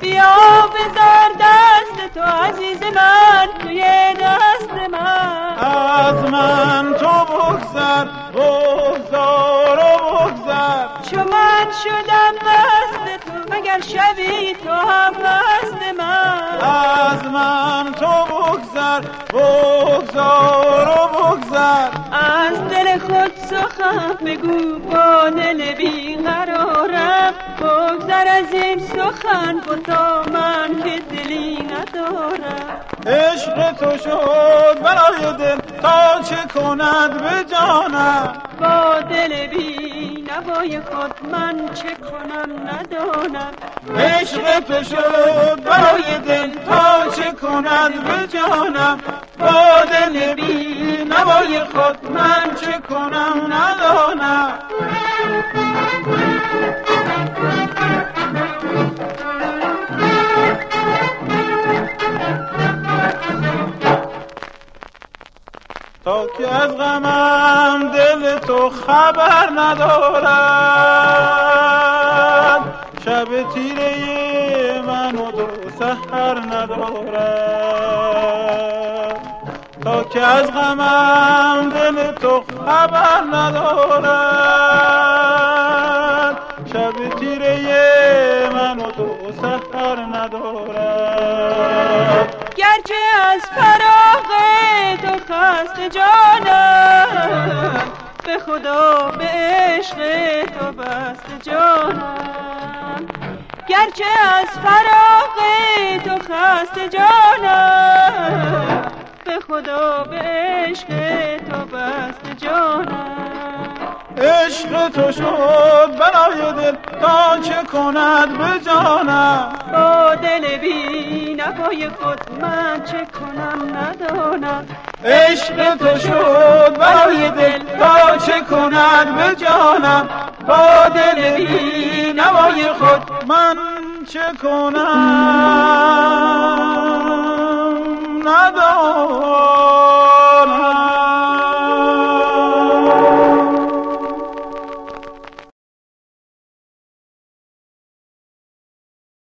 بیا بذار دست تو عزیز من توی دست من. از من تو بگذر بگذار و بگذر. چو من شدم مست تو مگر شبی تو هم مست من. از من تو بگذر بگذار بگو با دل بیقرارم. بگذر از این سخن بتا من که دلی ندارم. عشق تو شد برای دل تا چه کند به جانم؟ با دل بی نوای خود من چه کنم ندانم. عشق تو شد برای دل تا چه کند به جانم؟ با دل بی نوای خود من چه کنم ندانم. تا که از غمم دل تو خبر ندارد شب تیره من و دو سحر ندارد تا که از غمم دل تو خبر ندارد شب تیره من و دو سحر ندارد گرچه از فراغ خسته جانم. به خدا به عشق تو بست جانم. گرچه از فراغ تو خسته جانم. به خدا به عشق تو بست جانم. عشق تو شد برای دل تا چه کند به جانم؟ با دل بی نوای خود من چه کنم؟ ندانم. عشق تو شد برای دل. تا چه کند به جانم؟ با دل بی نوای خود من چه کنم؟